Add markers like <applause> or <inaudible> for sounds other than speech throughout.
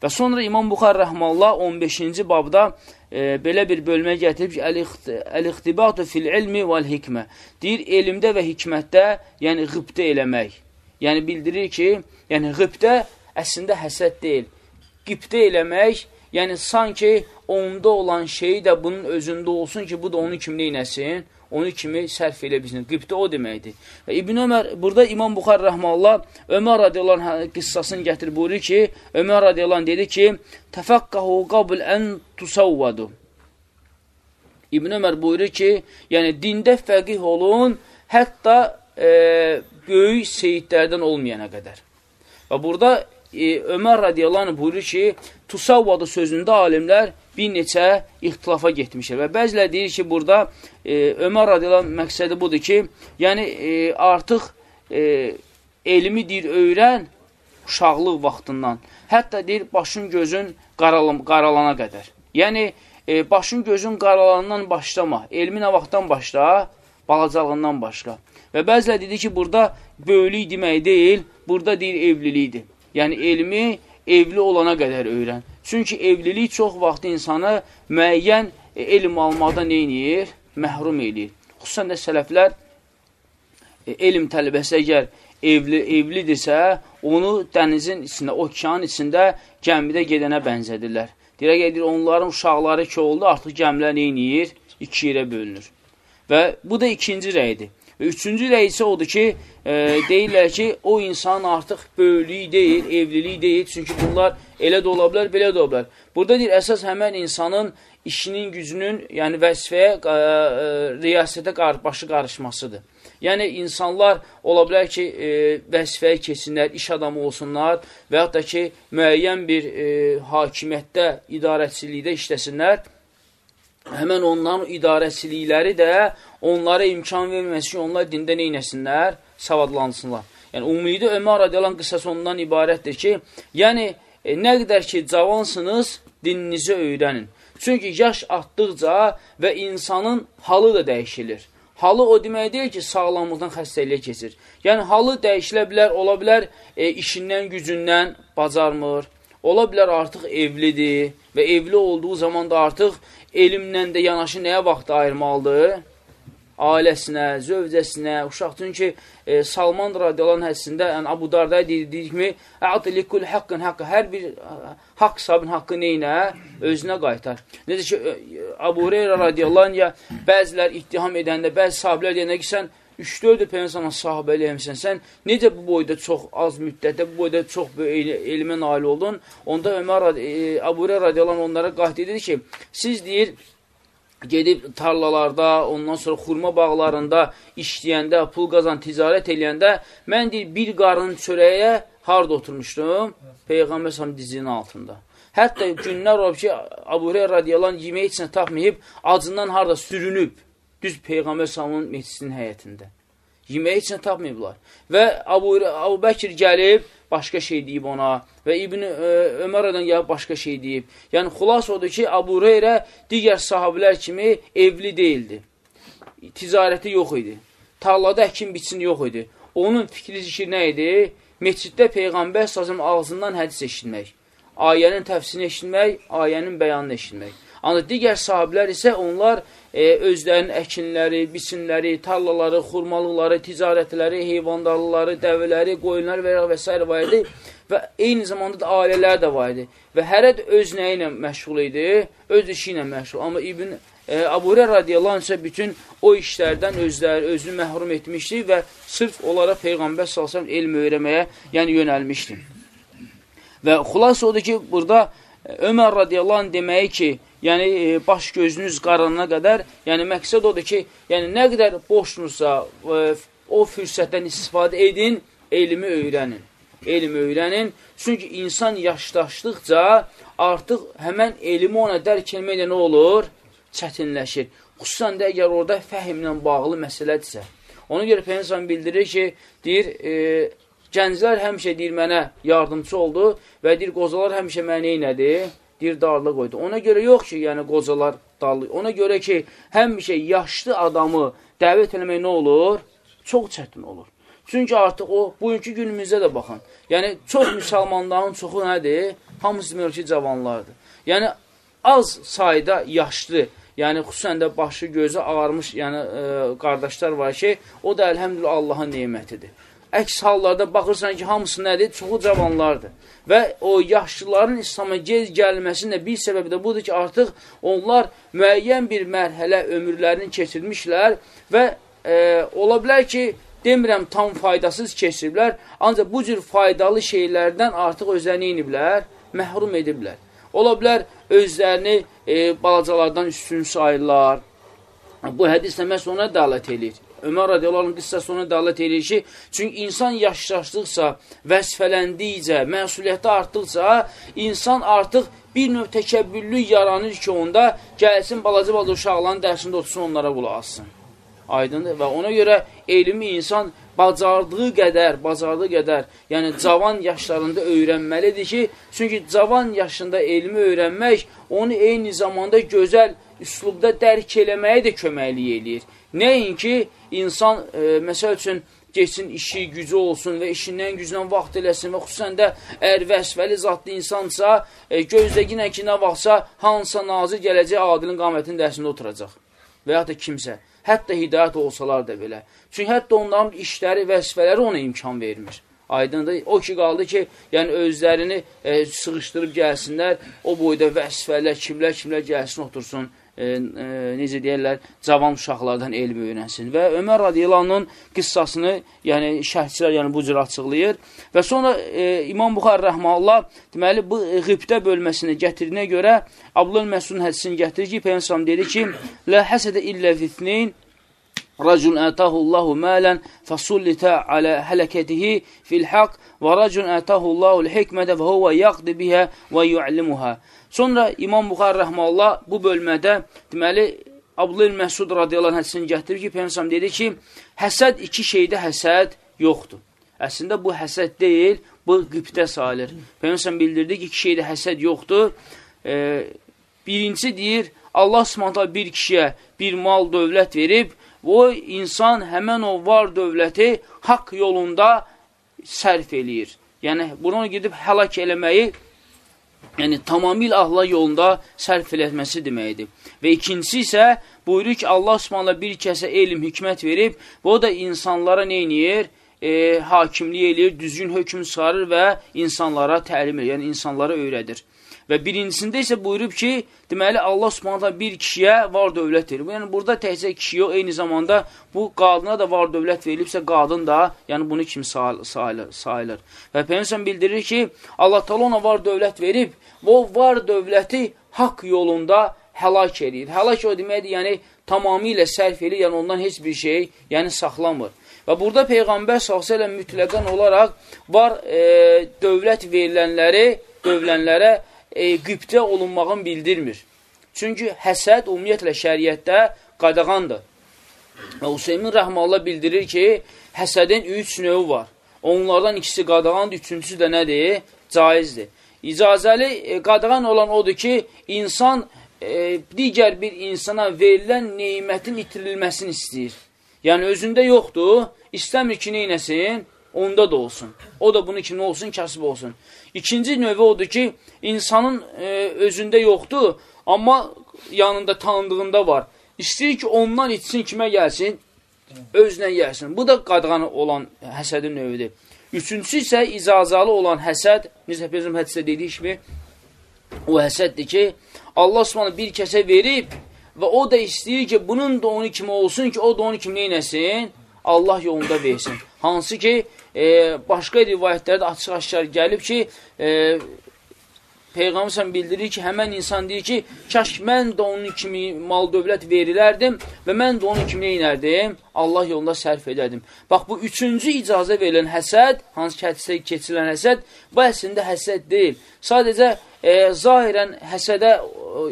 Və sonra İmam Buxar Rəhmallah 15-ci babda e, belə bir bölmə gətirib ki, Əl-İxtibatu fil-ilmi vəl-hikmə. Deyir, elmdə və hikmətdə, yəni qıbdə eləmək. Yəni bildirir ki, yəni qıbdə əslində həsəd deyil. Qibdə eləmək, yəni sanki onda olan şey də bunun özündə olsun ki, bu da onun kimi neynəsin? onu kimi sərf elə bilsin. Qibdə o deməkdir. Və İbn Ömər, burada İmam Buxar Rəhmallah Ömər radiyallahu qıssasını gətirib buyurur ki, Ömər radiyallahu dedi ki, təfəqqəhu qabl ən tusavvadu. İbn Ömər buyurur ki, yəni dində fəqih olun, hətta e, böyük seyidlərdən olmayana qədər. Və burada e, Ömər radiyallahu buyurur ki, tusavvadu sözündə alimlər bir neçə ixtilafa getmişlər. Və bəzilər deyir ki, burada e, Ömər radiyallahu məqsədi budur ki, yəni e, artıq e, elmi deyir, öyrən uşaqlıq vaxtından. Hətta deyir, başın gözün qaralan, qaralana qədər. Yəni, e, başın gözün qaralandan başlama, elmi nə vaxtdan başla? Balacalığından başla. Və bəzilər dedi ki, burada böyülük demək deyil, burada deyir, evlilikdir. Yəni, elmi evli olana qədər öyrən. Çünki evlilik çox vaxt insanı müəyyən elm almaqda neyniyir? Məhrum eləyir. Xüsusən də sələflər e, elm tələbəsi əgər evli, evlidirsə, onu dənizin içində, okeanın içində gəmidə gedənə bənzədirlər. Deyirək, edir, onların uşaqları ki oldu, artıq gəmilər neyniyir? İki yerə bölünür. Və bu da ikinci rəydir. Üçüncü rəy isə odur ki, e, deyirlər ki, o insan artıq böyülük deyil, evlilik deyil. Çünki bunlar elə də ola bilər, belə də ola bilər. Burada deyir, əsas həmən insanın işinin gücünün, yəni vəzifəyə, e, e, riyasətə qar başı qarışmasıdır. Yəni, insanlar ola bilər ki, e, vəzifəyə keçsinlər, iş adamı olsunlar və yaxud da ki, müəyyən bir e, hakimiyyətdə, idarəçilikdə işləsinlər həmən onların idarəçilikləri də onlara imkan verməsi ki, onlar dində neynəsinlər? Savadlansınlar. Yəni, ümumidə Ömər radiyalan qısası ondan ibarətdir ki, yəni, e, nə qədər ki, cavansınız, dininizi öyrənin. Çünki yaş artdıqca və insanın halı da dəyişilir. Halı o demək deyil ki, sağlamlıqdan xəstəliyə keçir. Yəni, halı dəyişilə bilər, ola bilər, e, işindən, gücündən bacarmır, ola bilər artıq evlidir və evli olduğu zaman da artıq elmlə də yanaşı nəyə vaxt ayırmalıdır? Ailəsinə, zövcəsinə, uşaq. Çünki e, Salman radiyalan hədisində, yəni Abu Darda deyildiyi kimi, Ə'tilikul haqqın haqqı, hər bir haqq sahibin haqqı neynə? Özünə qaytar. Necə ki, e, Abu Hureyra radiyallahu ya bəzilər ittiham edəndə, bəzi sahiblər deyəndə ki, sən 3-4 Peyğəmbər sahabəli həmsən. Sən necə bu boyda çox az müddətdə, bu boyda çox el elmə nail oldun? Onda Ömər e, Əbu Hüreyrə radiyallahu onlara qahd edir ki, siz deyir gedib tarlalarda, ondan sonra xurma bağlarında işləyəndə, pul qazan, ticarət eləyəndə, mən deyir, bir qarın çörəyə harada oturmuşdum? Peyğəmbər səhəm dizinin altında. Hətta günlər olub ki, Abu Hüreyra radiyallahu yemək üçün tapmayıb, acından harada sürünüb. Düz Peyğəmbər salının meclisinin həyətində. Yeməyi üçün tapmayıblar. Və Abu, Abu Bəkir gəlib, başqa şey deyib ona və İbn Ömərədən gəlib başqa şey deyib. Yəni, xulas odur ki, Abu Reyrə digər sahabilər kimi evli deyildi. Ticarəti yox idi. Tarlada əkin biçin yox idi. Onun fikri zikir nə idi? Meçiddə Peyğəmbər sazım ağzından hədis eşitmək, ayənin təfsirini eşitmək, ayənin bəyanını eşitmək. Ancaq digər sahiblər isə onlar e, özlərinin əkinləri, biçinləri, tarlaları, xurmalıqları, ticarətləri, heyvandarlıları, dəvələri, qoyunlar və, və s. var idi. Və eyni zamanda da ailələr də var idi. Və hərəd öz nəyi ilə məşğul idi? Öz işi ilə məşğul. Amma İbn e, Aburə radiyallahu anh isə bütün o işlərdən özləri, özünü məhrum etmişdi və sırf olaraq Peyğəmbər salsam elm öyrəməyə yəni yönəlmişdi. Və xulas odur ki, burada Ömər radiyallahu anh deməyi ki, yəni e, baş gözünüz qaranına qədər, yəni məqsəd odur ki, yəni nə qədər boşdursa, e, o fürsətdən istifadə edin, elmi öyrənin. Elmi öyrənin. Çünki insan yaşlaşdıqca artıq həmən elmi ona dərk eləməklə nə olur? Çətinləşir. Xüsusən də əgər orada fəhimlə bağlı məsələdirsə. Ona görə Peynəsən bildirir ki, deyir, e, gənclər həmişə deyir mənə yardımcı oldu və deyir, qozalar həmişə mənə neynədir? deyir darlıq qoydu. Ona görə yox ki, yəni qocalar darlıq. Ona görə ki, həmişə yaşlı adamı dəvət eləmək nə olur? Çox çətin olur. Çünki artıq o, bugünkü günümüzdə də baxın. Yəni, çox müsəlmanların çoxu nədir? hamısı demək ki, cavanlardır. Yəni, az sayda yaşlı, yəni xüsusən də başı, gözü ağarmış yəni, e, qardaşlar var ki, o da əlhəmdülillah Allahın neymətidir. Əks hallarda baxırsan ki, hamısı nədir? Çoxu cavanlardır. Və o yaşlıların İslama gez gəlməsində bir səbəbi də budur ki, artıq onlar müəyyən bir mərhələ ömürlərini keçirmişlər və e, ola bilər ki, demirəm tam faydasız keçiriblər, ancaq bu cür faydalı şeylərdən artıq özlərini iniblər, məhrum ediblər. Ola bilər özlərini e, balacalardan üstün sayırlar. Bu hədis də məhz ona dəalət edir. Ömər radiyallahu qıssası ona dəalət edir ki, çünki insan yaşlaşdıqca, vəzifələndikcə, məsuliyyəti artdıqca, insan artıq bir növ təkəbbüllük yaranır ki, onda gəlsin balaca-balaca uşaqların dərsində otursun, onlara qulaq assın. Aydındır və ona görə elmi insan bacardığı qədər, bacardığı qədər, yəni cavan yaşlarında öyrənməlidir ki, çünki cavan yaşında elmi öyrənmək onu eyni zamanda gözəl üslubda dərk eləməyə də köməklik eləyir. Nəinki insan, e, məsəl üçün, geçsin işi, gücü olsun və işindən gücdən vaxt eləsin və xüsusən də əgər vəsfəli zatlı insansa, e, gözləginə ki, nə vaxtsa hansısa nazir gələcək adilin qamətinin dərsində oturacaq və yaxud da kimsə hətta hidayət olsalar da belə. Çünki hətta onların işləri, vəzifələri ona imkan vermir. Aydındır. O ki, qaldı ki, yəni özlərini e, sığışdırıb gəlsinlər, o boyda vəzifələr, kimlər, kimlər gəlsin, otursun, e, e, necə deyərlər, cavan uşaqlardan elm öyrənsin. Və Ömər radiyalanın qıssasını, yəni şərhçilər yəni, bu cür açıqlayır. Və sonra e, İmam Buxar Rəhmallah, deməli, bu qibdə bölməsini gətirinə görə Abdullah Məsudun hədisini gətirir ki, Peyyənsam dedi ki, Lə həsədə illə fitnin Racun ətahullahu mələn fəsullitə alə hələkətihi fil haqq və racun ətahullahu l-hikmədə və huvə yaqdi bihə və yu'allimuhə. Sonra İmam Buxar rəhməllah bu bölmədə deməli Abdullah Məsud radiyallahu hədisini gətirir ki, Peygəmbər dedi ki, həsəd iki şeydə həsəd yoxdur. Əslində bu həsəd deyil, bu qibdə salir. Peygəmbər bildirdi ki, iki şeydə həsəd yoxdur. E, birincisi deyir, Allah Subhanahu bir kişiyə bir mal, dövlət verib, o insan həmən o var dövləti haqq yolunda sərf eləyir. Yəni, bunu gedib həlak eləməyi, yəni tamamilə Allah yolunda sərf eləməsi deməkdir. Və ikincisi isə buyurur ki, Allah Osmanlı bir kəsə elm, hikmət verib o da insanlara neyniyir? E, hakimlik eləyir, düzgün hökm çıxarır və insanlara təlim edir, yəni insanlara öyrədir. Və birincisində isə buyurub ki, deməli, Allah subhanətə bir kişiyə var dövlət verir. Yəni, burada təhcə kişi yox, eyni zamanda bu qadına da var dövlət verilibsə, qadın da, yəni bunu kimi sayılır. sayılır. Və Peyyəmsən bildirir ki, Allah tala ona var dövlət verib və o var dövləti haqq yolunda həlak edir. Həlak o deməkdir, yəni tamamilə sərf edir, yəni ondan heç bir şey yəni saxlamır. Və burada Peyğəmbər s.ə.v mütləqən olaraq var e, dövlət verilənləri, dövlənlərə e, qibtə olunmağın bildirmir. Çünki həsəd ümumiyyətlə şəriətdə qadağandır. Və Hüseymin Rəhmallah bildirir ki, həsədin üç növü var. Onlardan ikisi qadağandır, üçüncüsü də nədir? Caizdir. İcazəli e, qadağan olan odur ki, insan e, digər bir insana verilən neymətin itirilməsini istəyir. Yəni, özündə yoxdur, istəmir ki, neynəsin? Onda da olsun. O da bunu kimi olsun, kasıb olsun. İkinci növü odur ki, insanın e, özündə yoxdur, amma yanında tanındığında var. İstəyir ki, ondan içsin, kimə gəlsin? Özlə gəlsin. Bu da qadğanı olan həsədin növüdür. Üçüncüsü isə icazalı olan həsəd, necə Peyğəmbər hədisdə dediyi kimi, o həsəddir ki, Allah Subhanahu bir kəsə verib və o da istəyir ki, bunun da onu kimi olsun ki, o da onu kimi neynəsin? Allah yolunda versin. Hansı ki, e, başqa rivayətlərdə açıq-aşkar gəlib ki, e, Peyğəmbər bildirir ki, həmən insan deyir ki, kaş mən də onun kimi mal dövlət verilərdim və mən də onun kimi neynərdim? Allah yolunda sərf edərdim. Bax, bu üçüncü icazə verilən həsəd, hansı ki, hədisdə keçirilən həsəd, bu əslində həsəd deyil. Sadəcə e, zahirən həsədə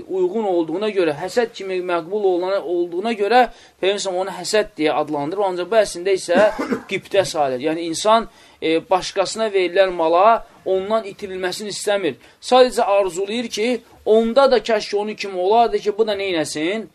uyğun olduğuna görə, həsəd kimi məqbul olana, olduğuna görə Peyğəmbər onu həsəd deyə adlandırır. Ancaq bu əslində isə <coughs> qibdə salir. Yəni, insan e, başqasına verilən mala ondan itirilməsini istəmir. Sadəcə arzulayır ki, onda da kəşki onun kimi olardı ki, bu da neynəsin?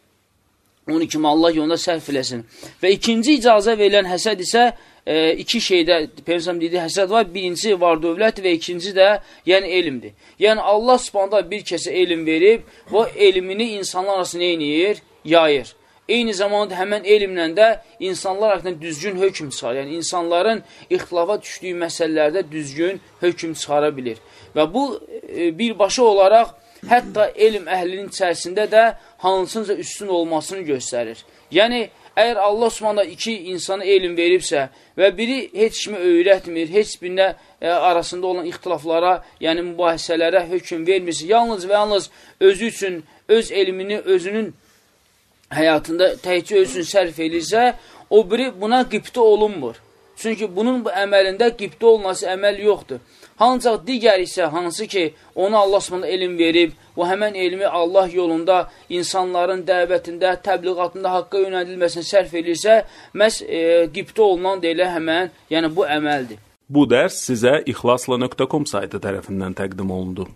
Onu kimi Allah yolunda sərf eləsin. Və ikinci icazə verilən həsəd isə e, iki şeydə, Peygəmbər dediyi həsəd var. Birincisi var dövlət və ikinci də yəni elmdir. Yəni Allah Subhanahu bir kəsə elm verib, o elmini insanlar arasında eləyir, yayır. Eyni zamanda həmən elmlə də insanlar haqqında düzgün hökm çıxar. Yəni insanların ixtilafa düşdüyü məsələlərdə düzgün hökm çıxara bilir. Və bu e, birbaşa olaraq hətta elm əhlinin içərisində də hansınca üstün olmasını göstərir. Yəni Əgər Allah Subhanahu iki insana elm veribsə və biri heç kimi öyrətmir, heç birinə e, arasında olan ixtilaflara, yəni mübahisələrə hökm vermirsə, yalnız və yalnız özü üçün öz elmini özünün həyatında təhcə özü üçün sərf edirsə, o biri buna qibdə olunmur. Çünki bunun bu əməlində qibdə olması əməl yoxdur. Ancaq digər isə hansı ki, ona Allah Subhanahu elm verib, o həmən elmi Allah yolunda insanların dəvətində, təbliğatında haqqa yönədilməsini sərf edirsə, məhz e, qibdə olunan da elə həmən, yəni bu əməldir. Bu dərs sizə ixlasla.com saytı tərəfindən təqdim olundu.